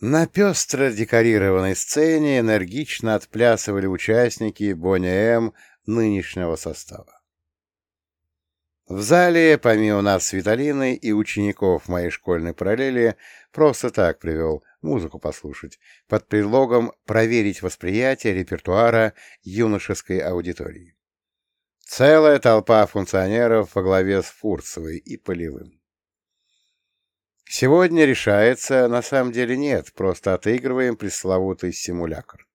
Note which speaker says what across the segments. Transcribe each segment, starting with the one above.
Speaker 1: На пестро декорированной сцене энергично отплясывали участники Боня М нынешнего состава. В зале, помимо нас с Виталиной и учеников моей школьной параллели, просто так привел музыку послушать, под предлогом проверить восприятие репертуара юношеской аудитории. Целая толпа функционеров во главе с Фурцевой и Полевым. Сегодня решается, на самом деле нет, просто отыгрываем пресловутый симулятор.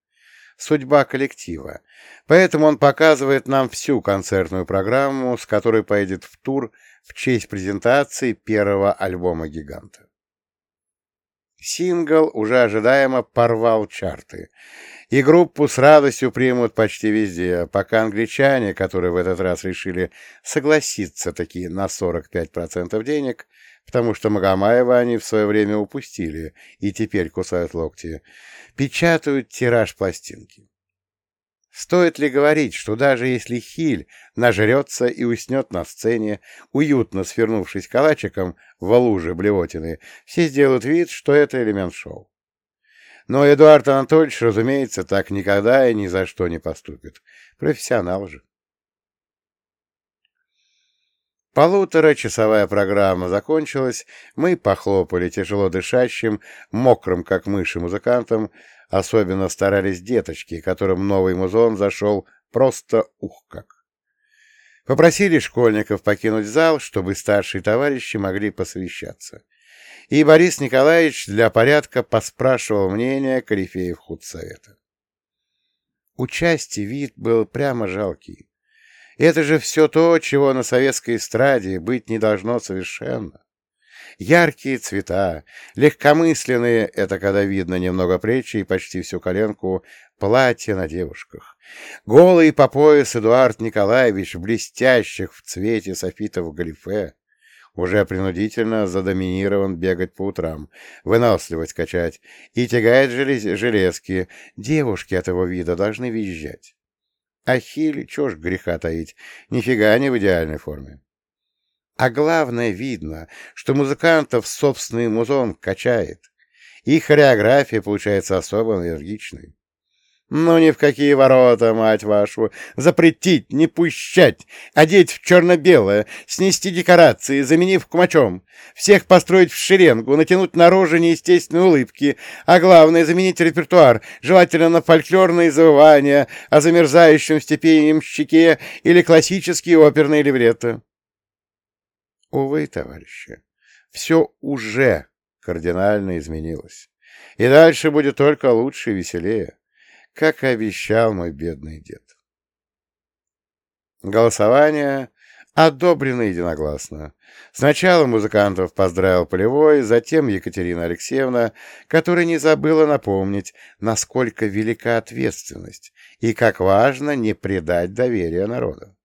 Speaker 1: Судьба коллектива. Поэтому он показывает нам всю концертную программу, с которой поедет в тур в честь презентации первого альбома «Гиганта». Сингл уже ожидаемо порвал чарты, и группу с радостью примут почти везде, пока англичане, которые в этот раз решили согласиться таки на 45% денег, потому что Магомаева они в свое время упустили и теперь кусают локти, печатают тираж пластинки. Стоит ли говорить, что даже если Хиль нажрется и уснет на сцене, уютно свернувшись калачиком в луже блевотины, все сделают вид, что это элемент шоу. Но Эдуард Анатольевич, разумеется, так никогда и ни за что не поступит. Профессионал же. Полуторачасовая программа закончилась, мы похлопали тяжело дышащим, мокрым, как мыши, музыкантам, особенно старались деточки, которым новый музон зашел просто ух как. Попросили школьников покинуть зал, чтобы старшие товарищи могли посвящаться и Борис Николаевич для порядка поспрашивал мнение корифеев худсовета. Участие вид был прямо жалкий. Это же все то, чего на советской эстраде быть не должно совершенно. Яркие цвета, легкомысленные, это когда видно немного плечи и почти всю коленку, платья на девушках. Голый по пояс Эдуард Николаевич блестящих в цвете софитов галифе, уже принудительно задоминирован бегать по утрам, выносливость качать и тягает желез... железки. Девушки от его вида должны визжать. Ахиль, чё ж греха таить, нифига не в идеальной форме. А главное, видно, что музыкантов собственный музон качает. Их хореография получается особо энергичной. Ну, ни в какие ворота, мать вашу! Запретить, не пущать, одеть в черно-белое, снести декорации, заменив кумачом, всех построить в шеренгу, натянуть на рожи неестественные улыбки, а главное — заменить репертуар, желательно на фольклорные завывания, о замерзающем в щеке или классические оперные либретто. Увы, товарищи, все уже кардинально изменилось, и дальше будет только лучше и веселее как и обещал мой бедный дед. Голосование одобрено единогласно. Сначала музыкантов поздравил Полевой, затем Екатерина Алексеевна, которая не забыла напомнить, насколько велика ответственность и как важно не предать доверие народа.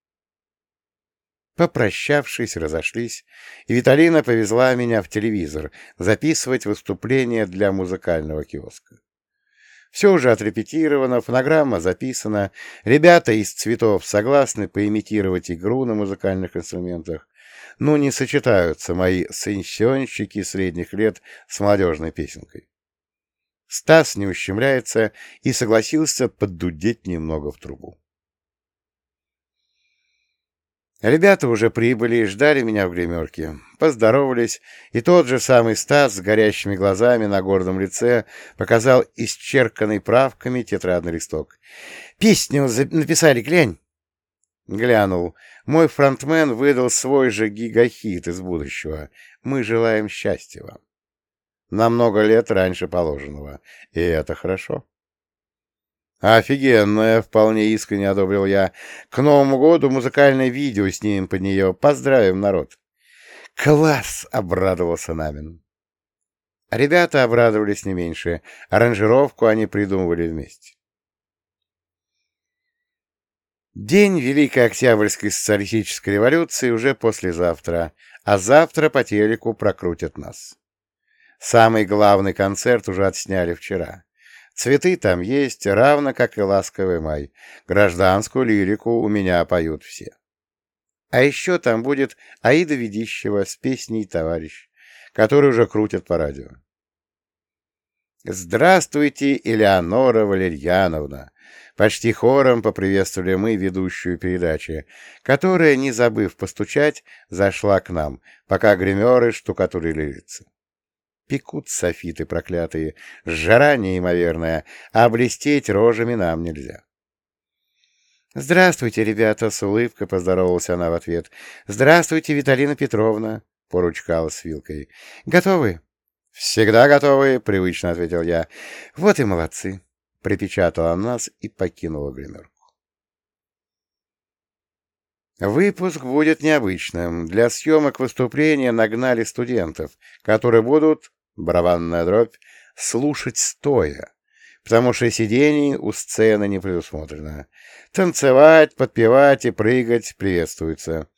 Speaker 1: Попрощавшись, разошлись, и Виталина повезла меня в телевизор записывать выступление для музыкального киоска. Все уже отрепетировано, фонограмма записана, ребята из цветов согласны поимитировать игру на музыкальных инструментах, но не сочетаются мои сенсионщики средних лет с молодежной песенкой. Стас не ущемляется и согласился поддудеть немного в трубу. Ребята уже прибыли и ждали меня в гримерке. Поздоровались, и тот же самый Стас с горящими глазами на гордом лице показал исчерканный правками тетрадный листок. «Песню написали, глянь!» Глянул. Мой фронтмен выдал свой же гигахит из будущего. Мы желаем счастья вам. На много лет раньше положенного. И это хорошо. «Офигенная!» — вполне искренне одобрил я. «К Новому году музыкальное видео снимем под нее. Поздравим, народ!» «Класс!» — обрадовался Намин. Ребята обрадовались не меньше. Аранжировку они придумывали вместе. День Великой Октябрьской социалистической революции уже послезавтра, а завтра по телеку прокрутят нас. Самый главный концерт уже отсняли вчера. Цветы там есть, равно как и ласковый май. Гражданскую лирику у меня поют все. А еще там будет Аида Ведищева с песней «Товарищ», который уже крутят по радио. «Здравствуйте, Элеонора Валерьяновна!» Почти хором поприветствовали мы ведущую передачи, которая, не забыв постучать, зашла к нам, пока гримеры штукатурили лица. Пекут софиты проклятые, жара неимоверная, а блестеть рожами нам нельзя. «Здравствуйте, ребята!» — с улыбкой поздоровалась она в ответ. «Здравствуйте, Виталина Петровна!» — поручкалась с вилкой. «Готовы?» «Всегда готовы!» — привычно ответил я. «Вот и молодцы!» — припечатала нас и покинула гримерку. Выпуск будет необычным. Для съемок выступления нагнали студентов, которые будут, барабанная дробь, слушать стоя, потому что сидений у сцены не предусмотрено. Танцевать, подпевать и прыгать приветствуется.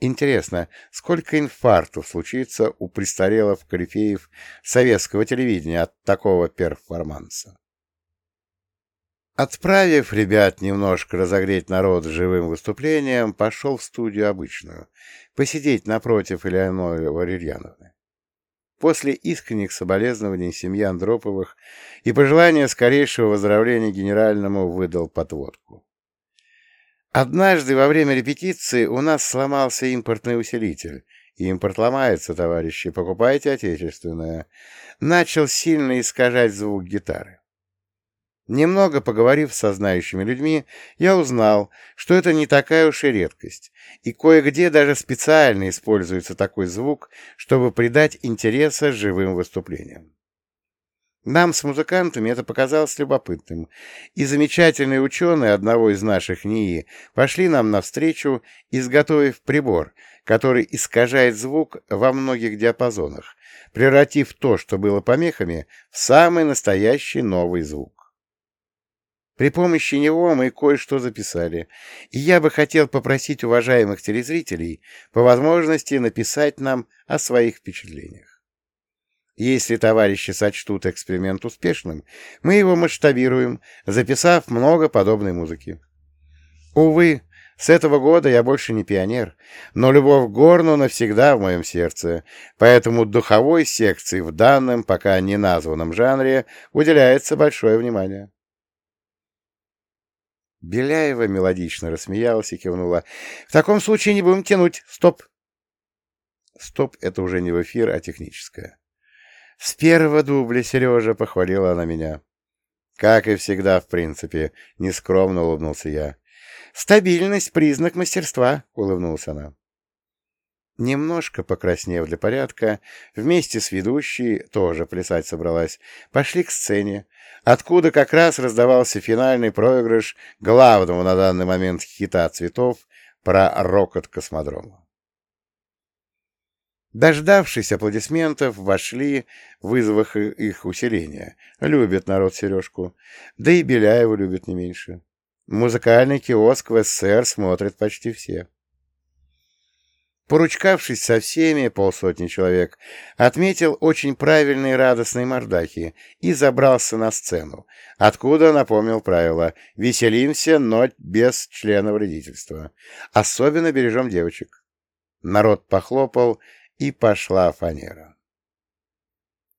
Speaker 1: Интересно, сколько инфарктов случится у престарелых корифеев советского телевидения от такого перформанса? Отправив ребят немножко разогреть народ живым выступлением, пошел в студию обычную, посидеть напротив Элеоноры Валерьяновны. После искренних соболезнований семьи Андроповых и пожелания скорейшего выздоровления генеральному выдал подводку. Однажды во время репетиции у нас сломался импортный усилитель. Импорт ломается, товарищи, покупайте отечественное. Начал сильно искажать звук гитары. Немного поговорив со знающими людьми, я узнал, что это не такая уж и редкость, и кое-где даже специально используется такой звук, чтобы придать интереса живым выступлениям. Нам с музыкантами это показалось любопытным, и замечательные ученые одного из наших НИИ пошли нам навстречу, изготовив прибор, который искажает звук во многих диапазонах, превратив то, что было помехами, в самый настоящий новый звук. При помощи него мы кое-что записали, и я бы хотел попросить уважаемых телезрителей по возможности написать нам о своих впечатлениях. Если товарищи сочтут эксперимент успешным, мы его масштабируем, записав много подобной музыки. Увы, с этого года я больше не пионер, но любовь горну навсегда в моем сердце, поэтому духовой секции в данном, пока не названном жанре уделяется большое внимание. Беляева мелодично рассмеялась и кивнула. «В таком случае не будем тянуть. Стоп!» «Стоп» — это уже не в эфир, а техническое. «С первого дубля, Сережа!» — похвалила она меня. «Как и всегда, в принципе», — нескромно улыбнулся я. «Стабильность — признак мастерства», — улыбнулась она. Немножко покраснев для порядка, вместе с ведущей, тоже плясать собралась, пошли к сцене, откуда как раз раздавался финальный проигрыш главного на данный момент хита цветов про рокот космодрома. Дождавшись аплодисментов, вошли, вызвав их усиление. Любит народ Сережку. Да и Беляева любит не меньше. Музыкальный киоск в СССР смотрят почти все. Поручкавшись со всеми, полсотни человек, отметил очень правильные радостные мордахи и забрался на сцену, откуда напомнил правило «Веселимся, но без члена вредительства. Особенно бережем девочек». Народ похлопал, и пошла фанера.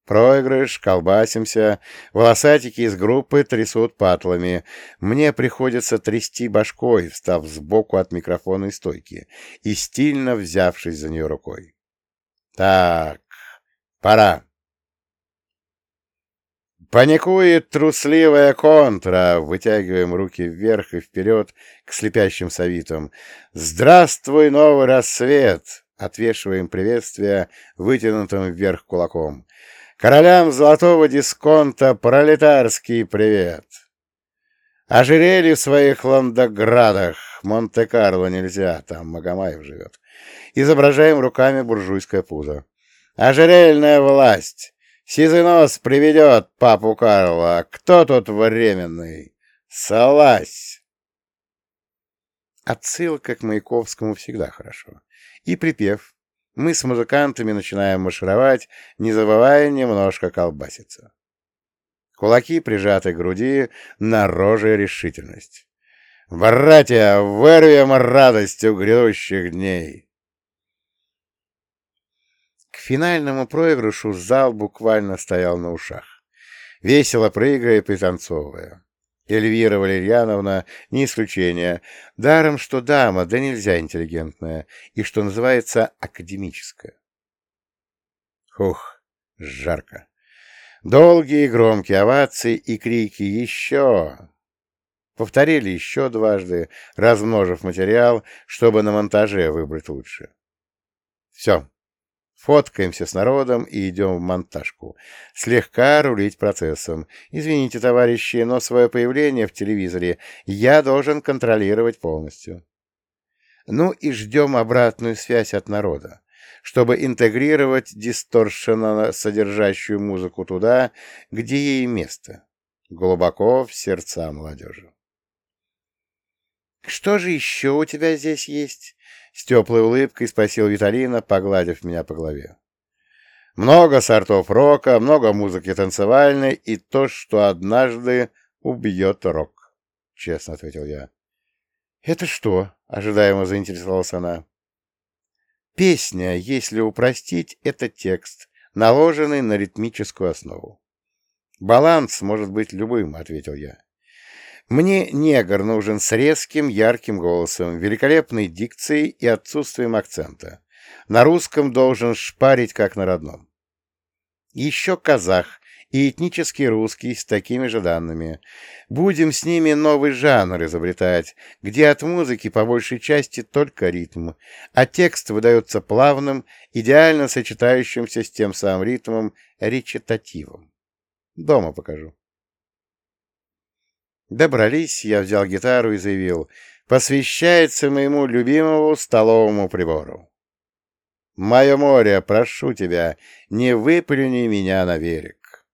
Speaker 1: Проигрыш, колбасимся, волосатики из группы трясут патлами. Мне приходится трясти башкой, встав сбоку от микрофонной стойки и стильно взявшись за нее рукой. Так, пора. Паникует трусливая контра. Вытягиваем руки вверх и вперед к слепящим совитам. Здравствуй, новый рассвет! отвешиваем приветствие вытянутым вверх кулаком. Королям золотого дисконта пролетарский привет! Ожерелье в своих ландоградах, Монте-Карло нельзя, там Магомаев живет. Изображаем руками буржуйское пузо. Ожерельная власть! Сизый нос приведет папу Карла. Кто тут временный? Салась! Отсылка к Маяковскому всегда хорошо и припев. Мы с музыкантами начинаем маршировать, не забывая немножко колбаситься. Кулаки прижаты к груди, на роже решительность. «Братья, вырвем радостью грядущих дней!» К финальному проигрышу зал буквально стоял на ушах. весело прыгая и пританцовывая. Эльвира Валерьяновна не исключение, даром, что дама, да нельзя интеллигентная, и, что называется, академическая. Хух, жарко. Долгие громкие овации и крики «Еще!». Повторили еще дважды, размножив материал, чтобы на монтаже выбрать лучше. Все, Фоткаемся с народом и идем в монтажку. Слегка рулить процессом. Извините, товарищи, но свое появление в телевизоре я должен контролировать полностью. Ну и ждем обратную связь от народа, чтобы интегрировать дисторшенно содержащую музыку туда, где ей место. Глубоко в сердца молодежи. «Что же еще у тебя здесь есть?» С теплой улыбкой спросил Виталина, погладив меня по голове. Много сортов рока, много музыки танцевальной и то, что однажды убьет рок, — честно ответил я. — Это что? — ожидаемо заинтересовалась она. — Песня, если упростить, — это текст, наложенный на ритмическую основу. — Баланс может быть любым, — ответил я. Мне негр нужен с резким, ярким голосом, великолепной дикцией и отсутствием акцента. На русском должен шпарить, как на родном. Еще казах и этнический русский с такими же данными. Будем с ними новый жанр изобретать, где от музыки по большей части только ритм, а текст выдается плавным, идеально сочетающимся с тем самым ритмом речитативом. Дома покажу. Добрались, я взял гитару и заявил, посвящается моему любимому столовому прибору. «Мое море, прошу тебя, не выплюни меня на берег».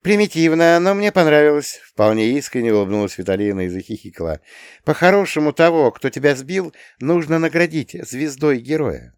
Speaker 1: «Примитивно, но мне понравилось», — вполне искренне улыбнулась Виталина и захихикала. «По-хорошему того, кто тебя сбил, нужно наградить звездой героя».